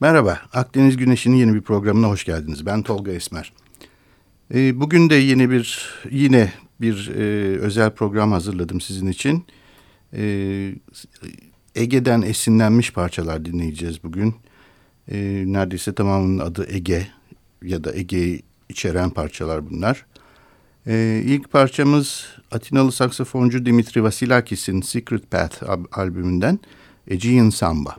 Merhaba, Akdeniz Güneşi'nin yeni bir programına hoş geldiniz. Ben Tolga Esmer. E, bugün de yeni bir, yine bir e, özel program hazırladım sizin için. E, Ege'den esinlenmiş parçalar dinleyeceğiz bugün. E, neredeyse tamamının adı Ege ya da Ege'yi içeren parçalar bunlar. E, ilk parçamız Atinalı saksafoncu Dimitri Vasilakis'in Secret Path albümünden Aegean Samba.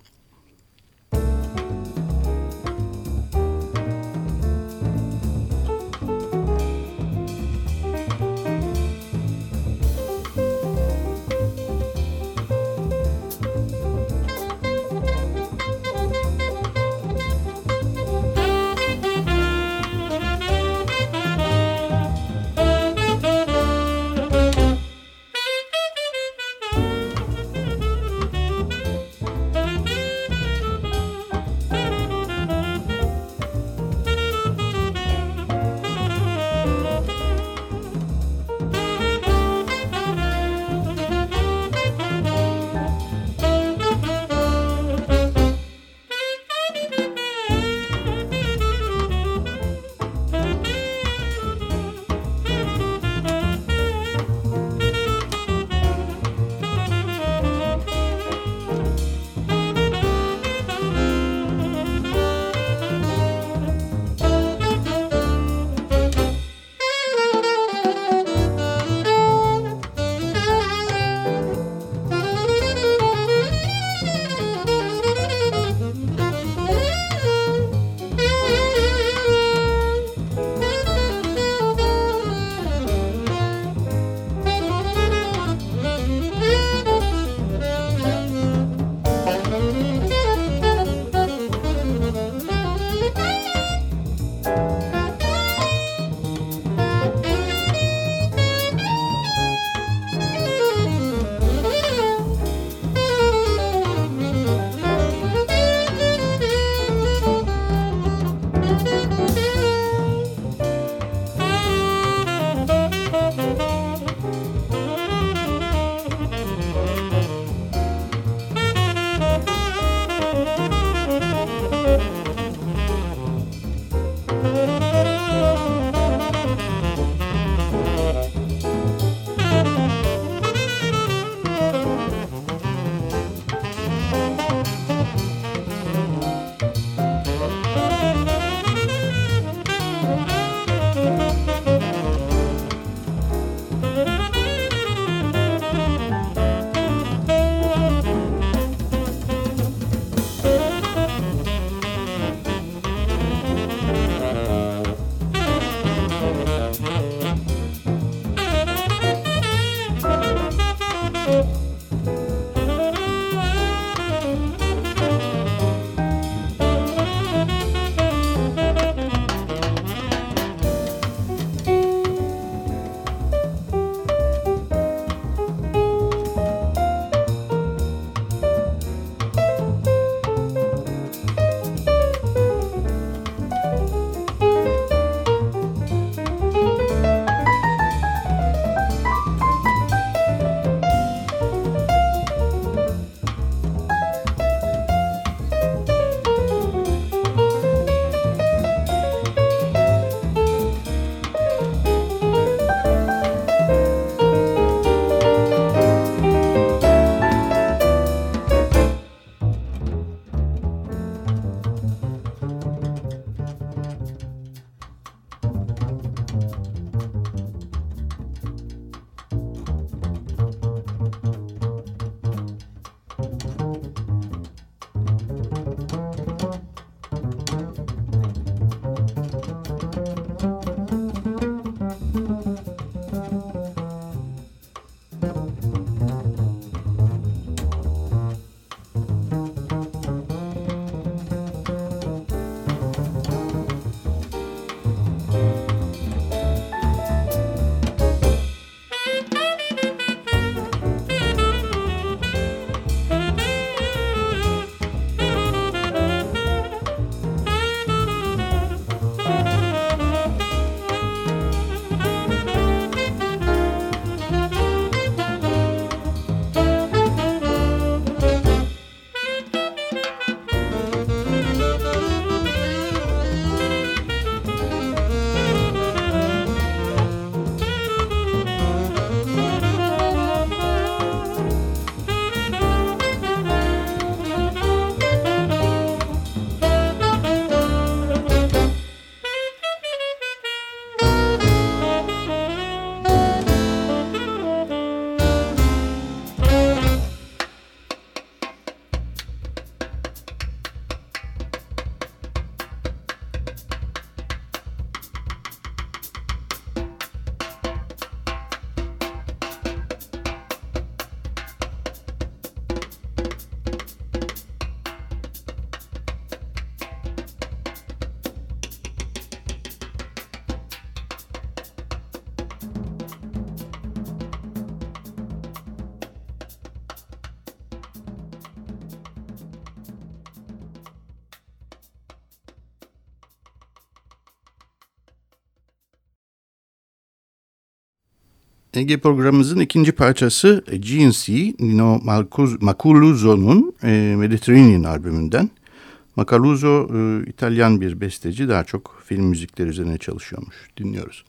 Ege programımızın ikinci parçası GNC, Nino Maculuzo'nun e, Mediterranean albümünden. Macaluzo e, İtalyan bir besteci, daha çok film müzikleri üzerine çalışıyormuş. Dinliyoruz.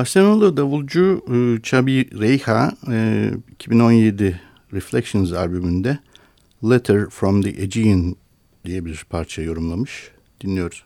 Barcelona'lı davulcu e, Xabi Reija 2017 e, Reflections albümünde Letter from the Aegean diye bir parça yorumlamış. Dinliyoruz.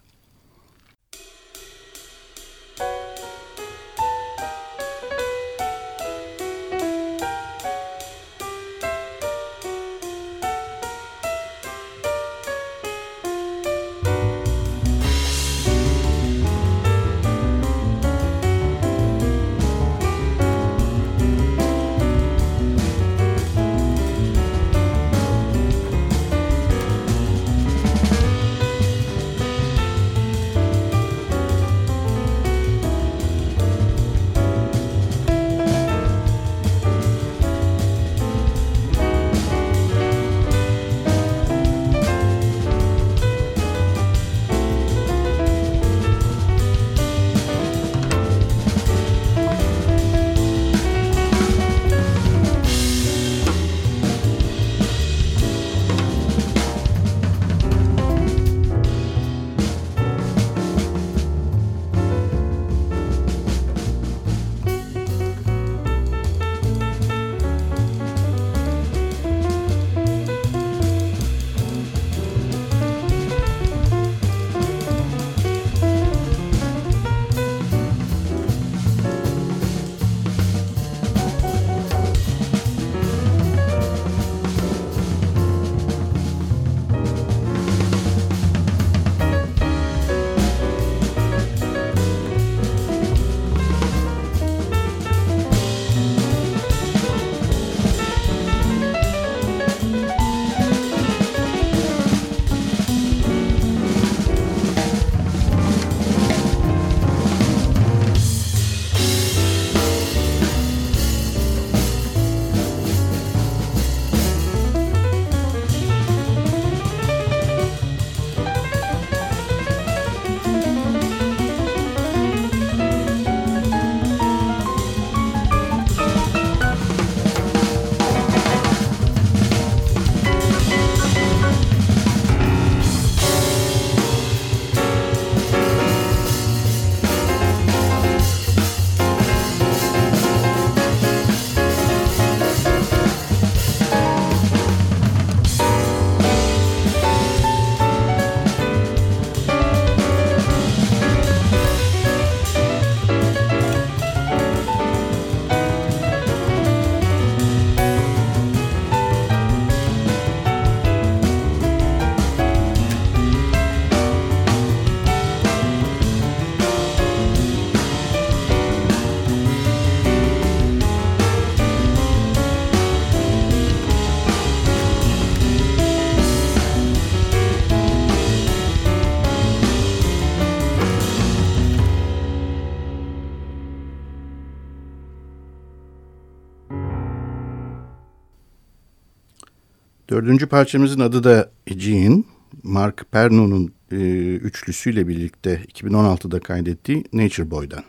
Dördüncü parçamızın adı da Jean. Mark Perno'nun e, üçlüsüyle birlikte 2016'da kaydettiği Nature Boy'dan.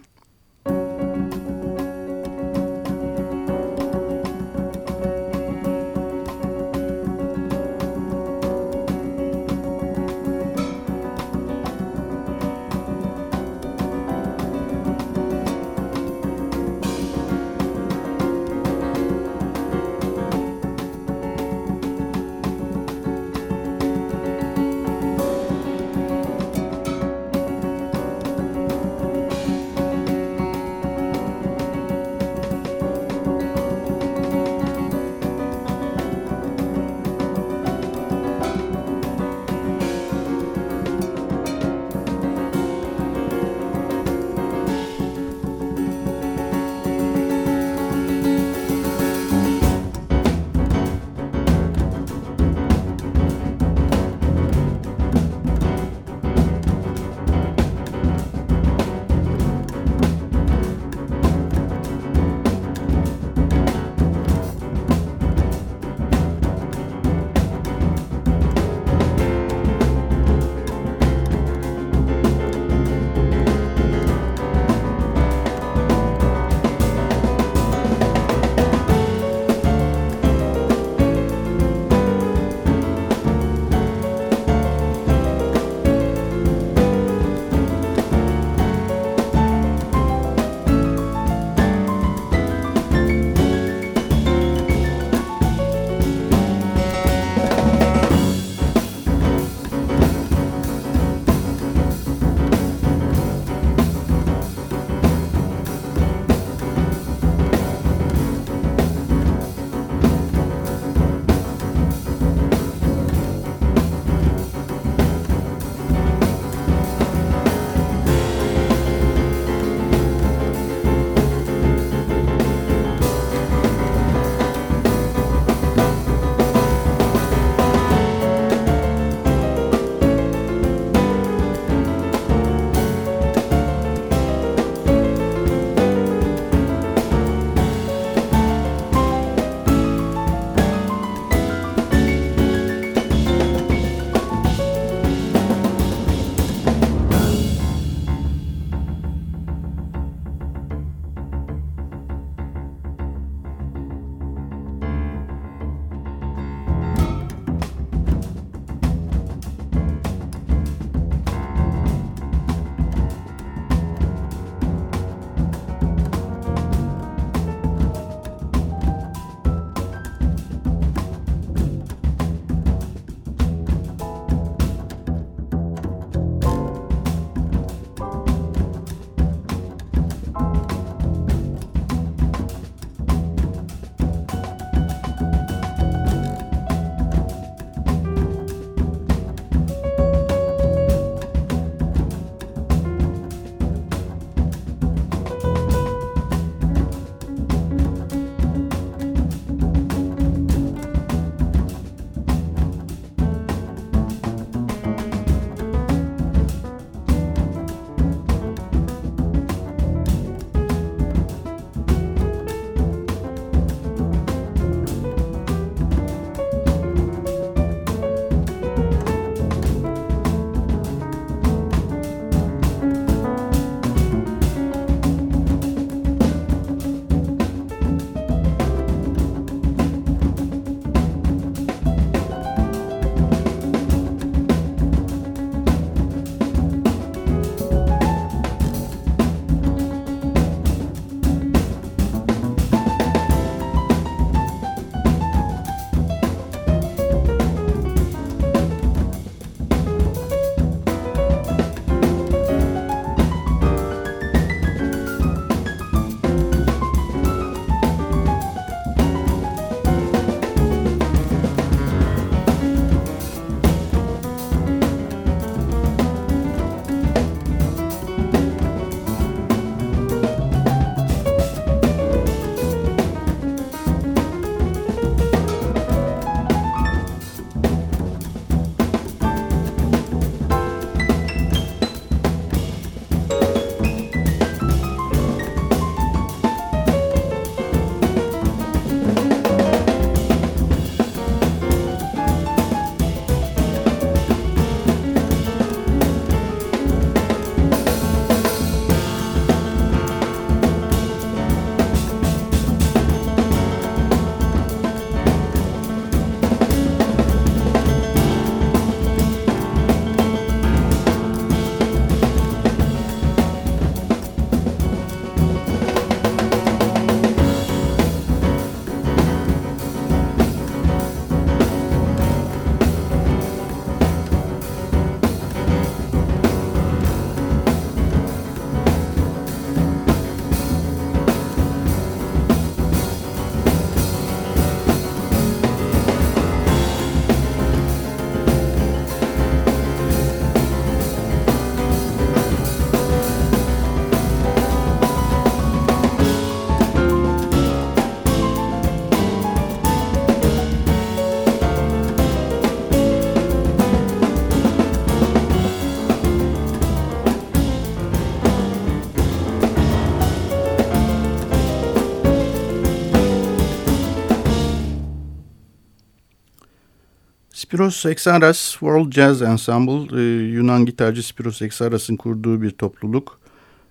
Spiros Exaras World Jazz Ensemble, e, Yunan gitarcı Spiros Exaras'ın kurduğu bir topluluk.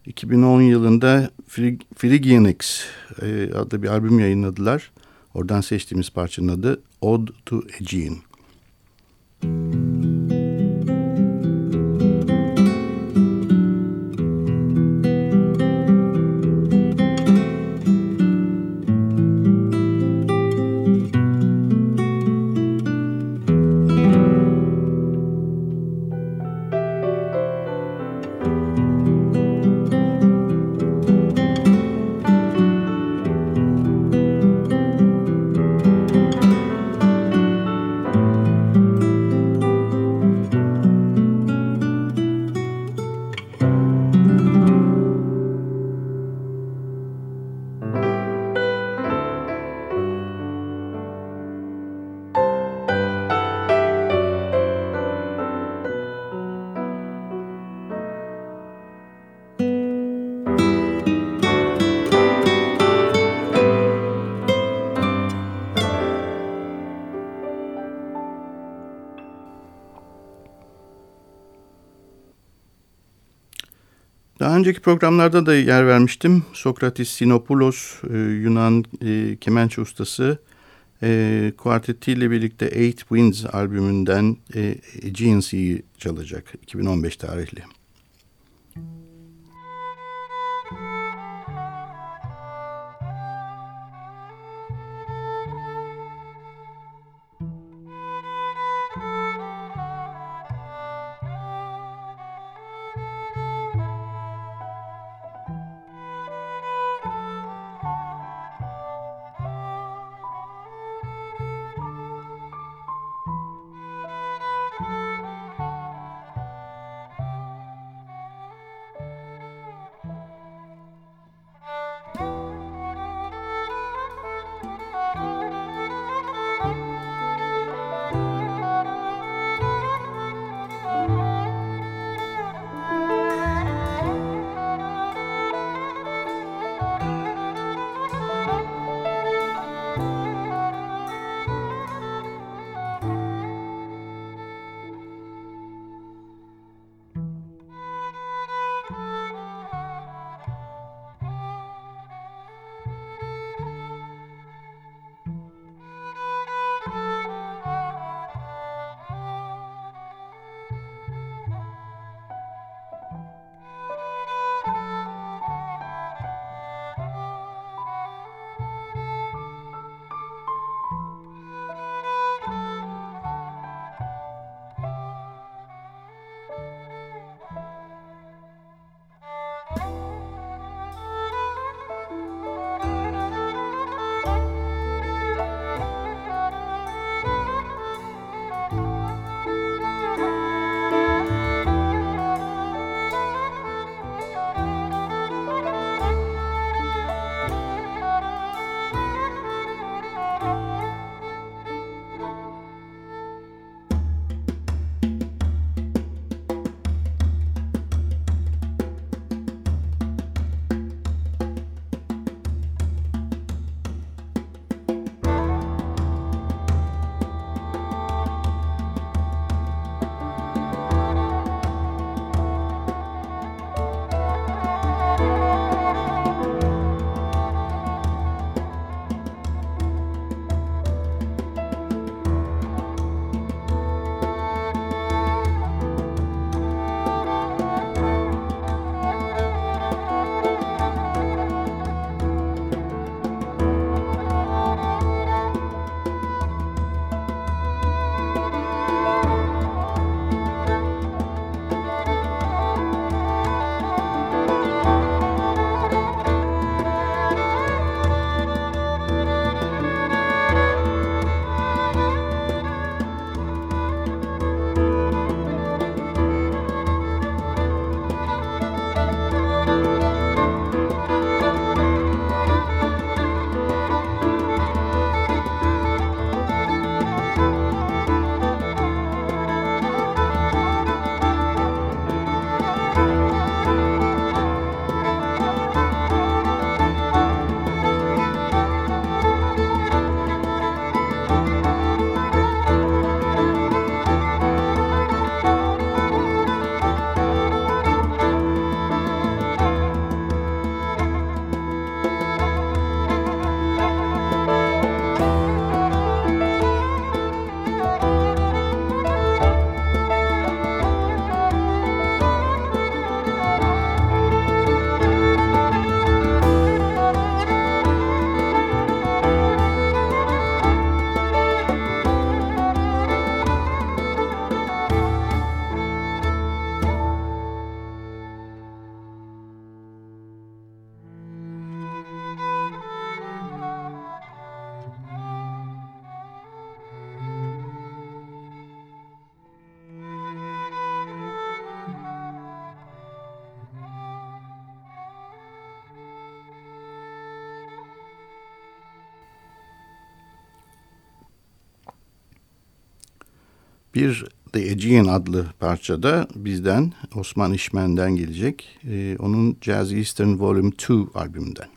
2010 yılında Frig Phrygianics e, adlı bir albüm yayınladılar. Oradan seçtiğimiz parçanın adı Ode to Aegean. Müzik Daha önceki programlarda da yer vermiştim. Sokratis Sinopoulos, e, Yunan e, kemençe ustası, e, kuartetiyle birlikte Eight Winds albümünden e, Aegean çalacak 2015 tarihli. Bir The Aegean adlı parçada bizden Osman İşmen'den gelecek. Ee, onun Jazz Eastern Volume 2 albümünden.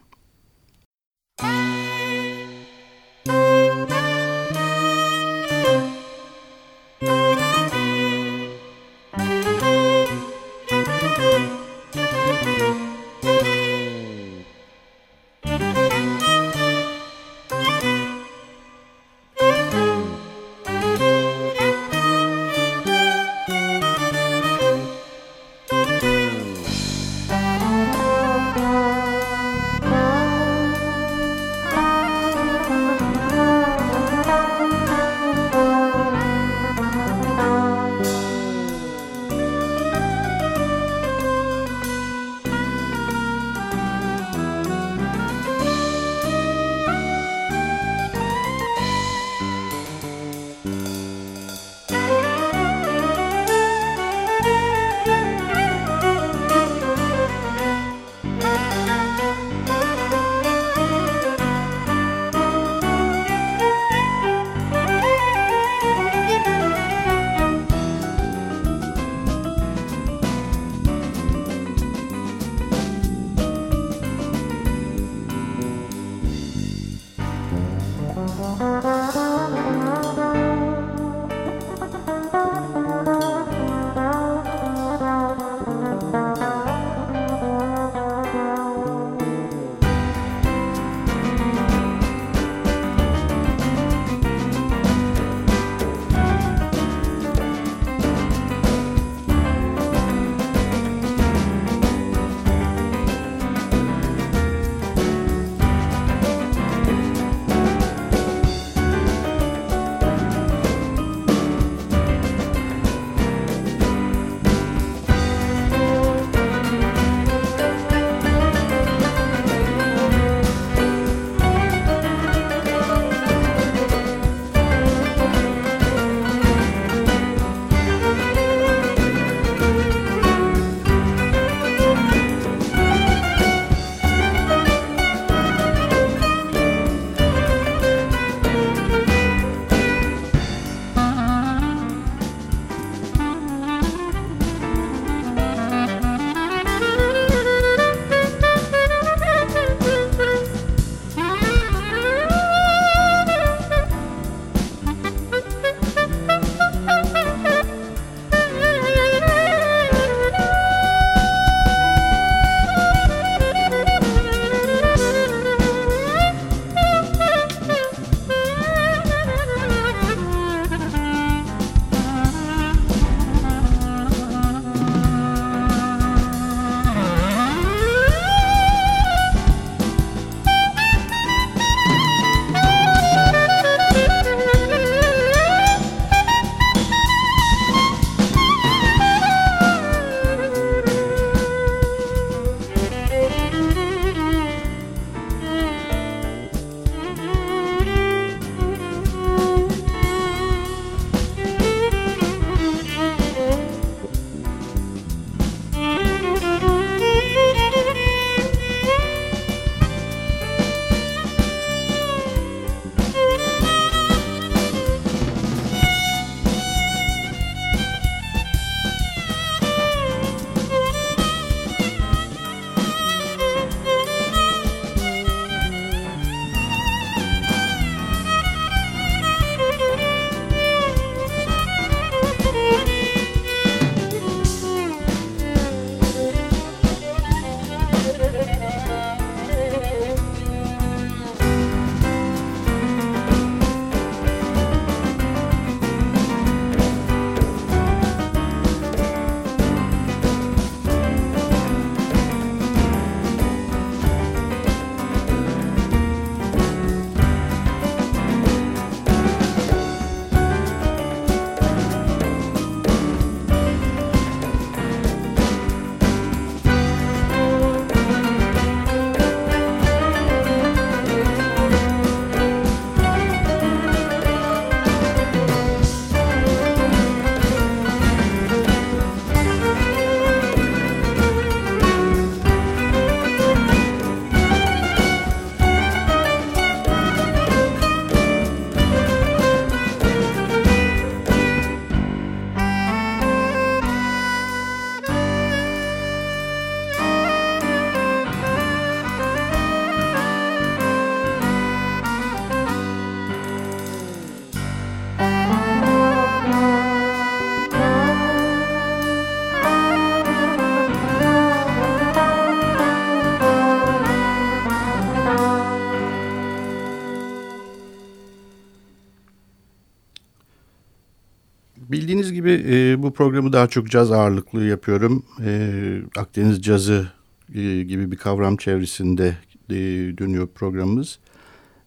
Bildiğiniz gibi e, bu programı daha çok caz ağırlıklı yapıyorum. E, Akdeniz cazı e, gibi bir kavram çevresinde e, dönüyor programımız.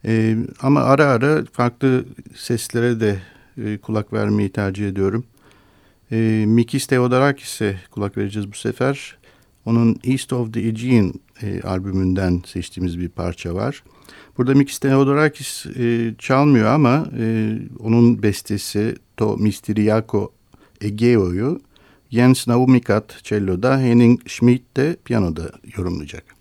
E, ama ara ara farklı seslere de e, kulak vermeyi tercih ediyorum. E, Mikis Theodorakis'e kulak vereceğiz bu sefer. Onun East of the Aegean e, albümünden seçtiğimiz bir parça var. Burada Mikis Theodorakis e, çalmıyor ama e, onun bestesi To Mistiriako Egeo'yu Jens Naumikat cello'da, Henning Schmidt de piyanoda yorumlayacak.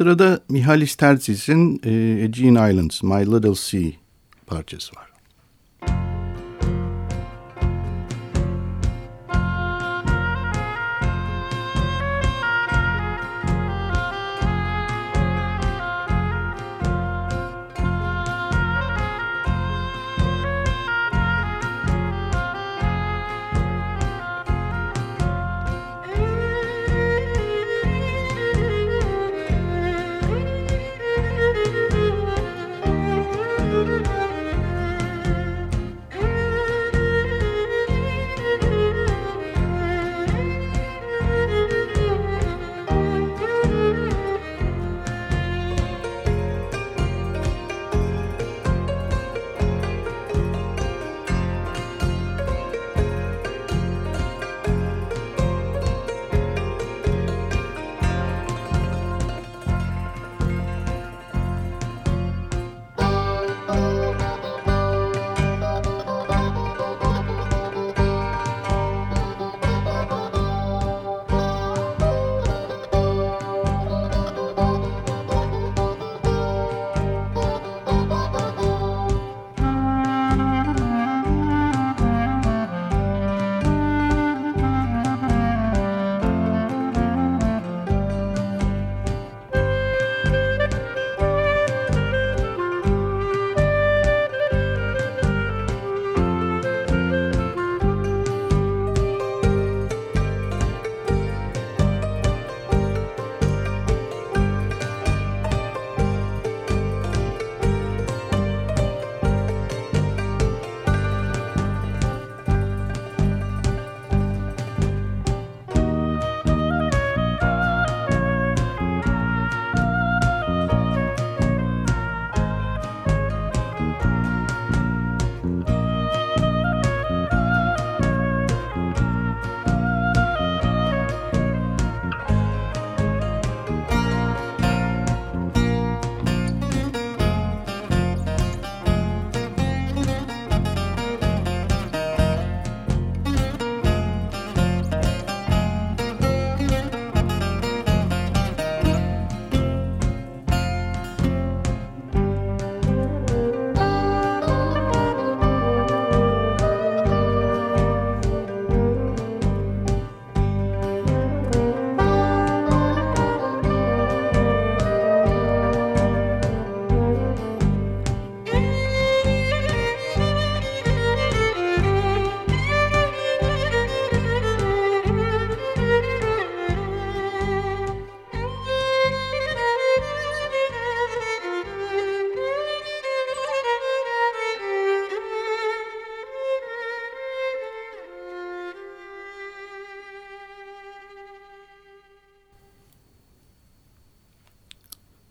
Sırada Mihalis Terzi'sin e, Aegean Islands, My Little Sea parçası var.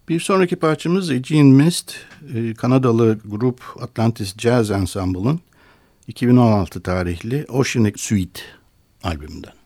Bir sonraki parçamız Eugene Mist, e, Kanadalı grup Atlantis Jazz Ensemble'ın 2016 tarihli Oceanic Suite albümünden.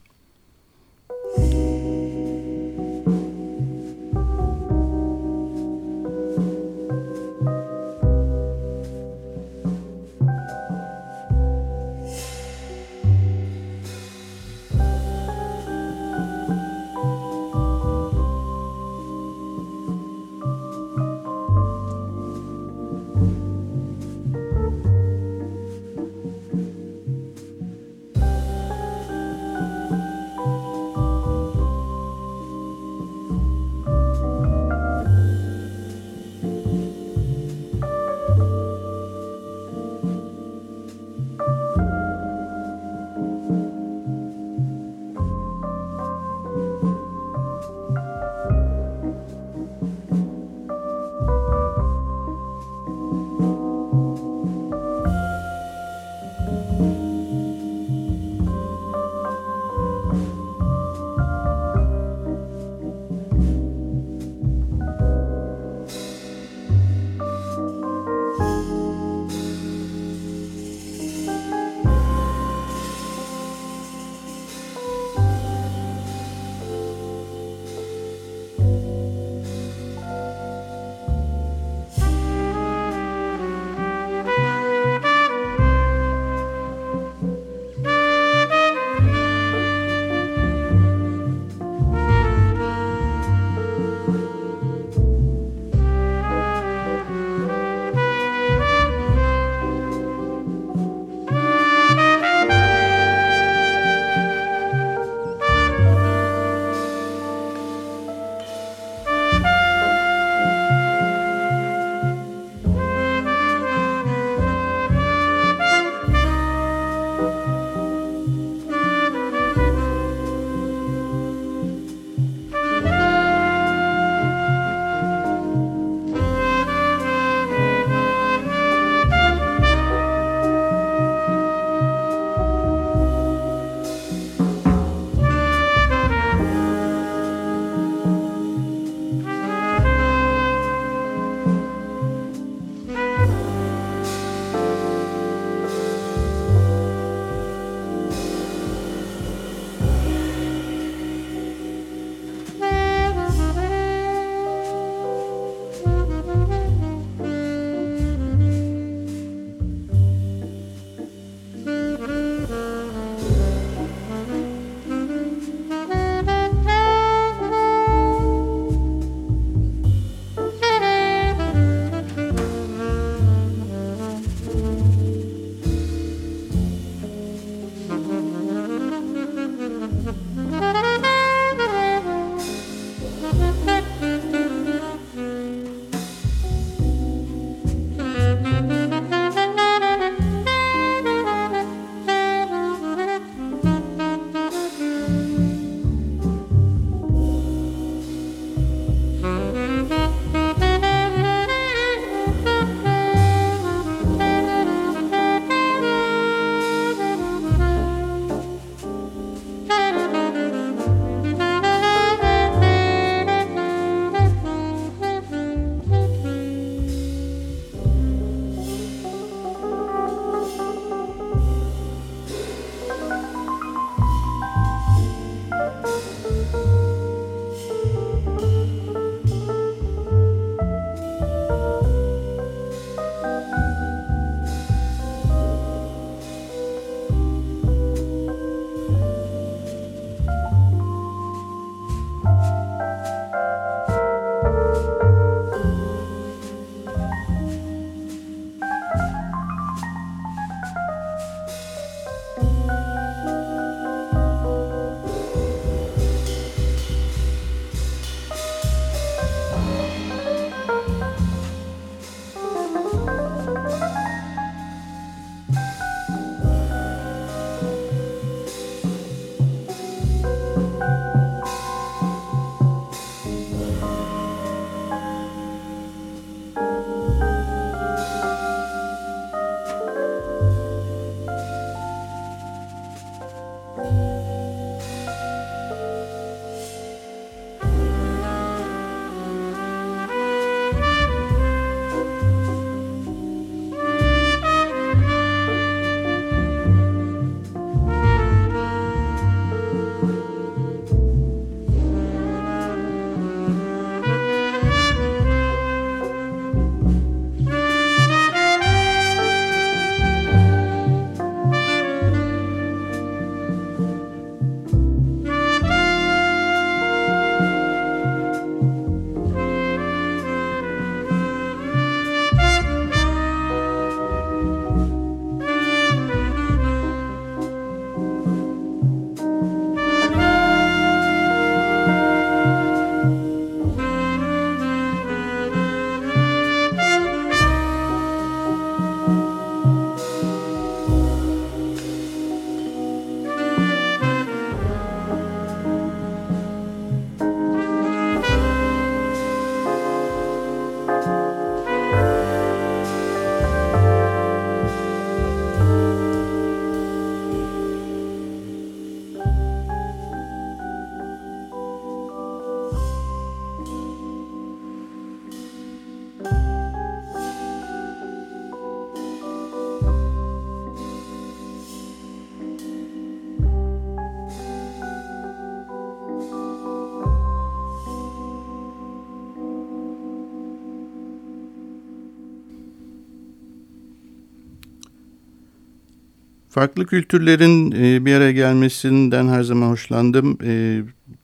Farklı kültürlerin e, bir araya gelmesinden her zaman hoşlandım. E,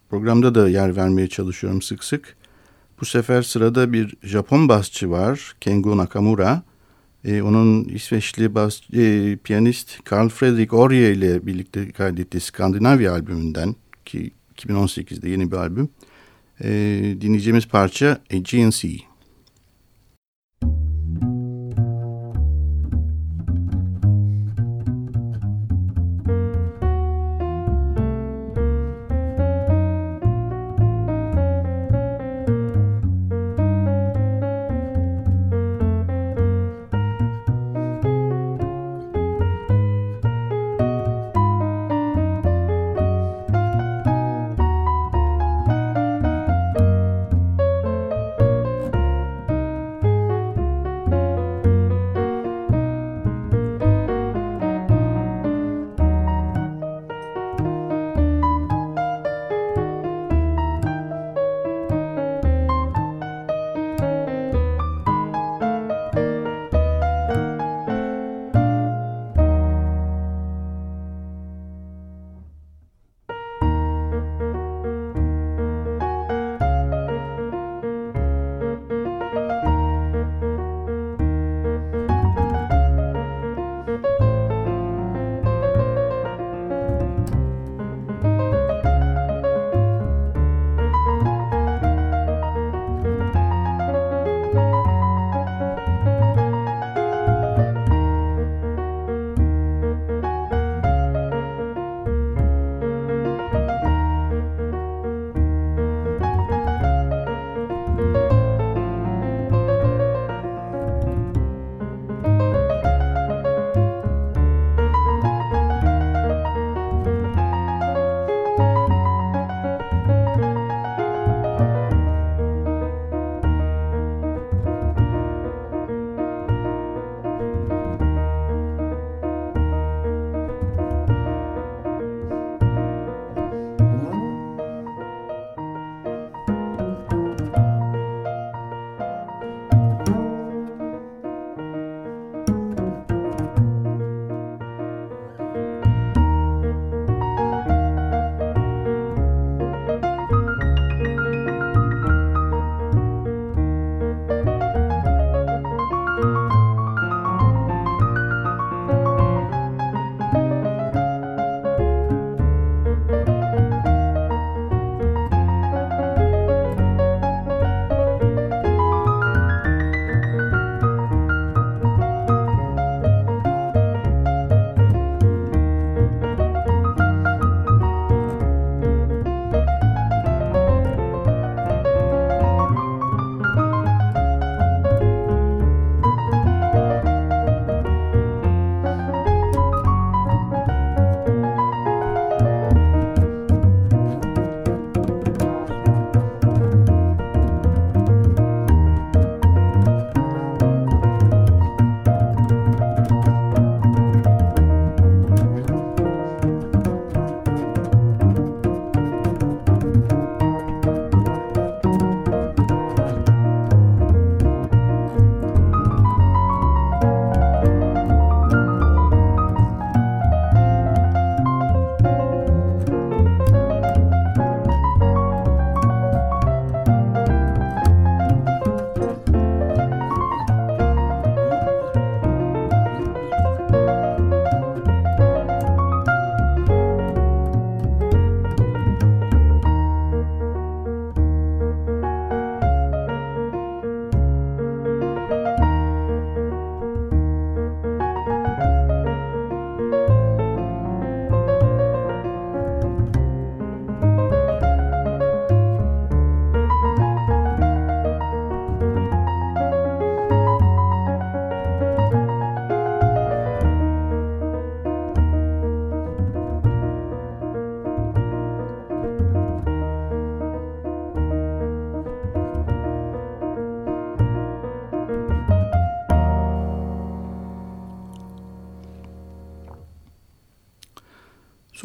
programda da yer vermeye çalışıyorum sık sık. Bu sefer sırada bir Japon basçı var, Kengo Nakamura. E, onun İsveçli bas, e, piyanist Carl Fredrik Orje ile birlikte kaydettiği Skandinavya albümünden ki 2018'de yeni bir albüm. E, dinleyeceğimiz parça Aegean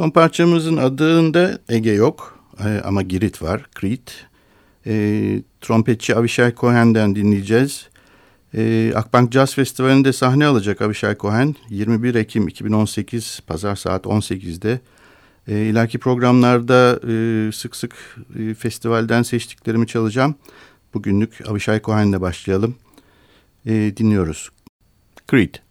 Son parçamızın adında Ege yok e, ama Girit var, Crete. E, trompetçi Avishai Cohen'den dinleyeceğiz. E, Akbank Jazz Festivali'nde sahne alacak Avishai Cohen 21 Ekim 2018 Pazar saat 18'de. E, ileriki programlarda e, sık sık e, festivalden seçtiklerimi çalacağım. Bugünlük Avishai Cohen'le başlayalım. E, dinliyoruz. Creed.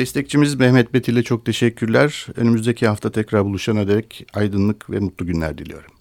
Destekçimiz Mehmet Betil'e çok teşekkürler. Önümüzdeki hafta tekrar buluşana dek aydınlık ve mutlu günler diliyorum.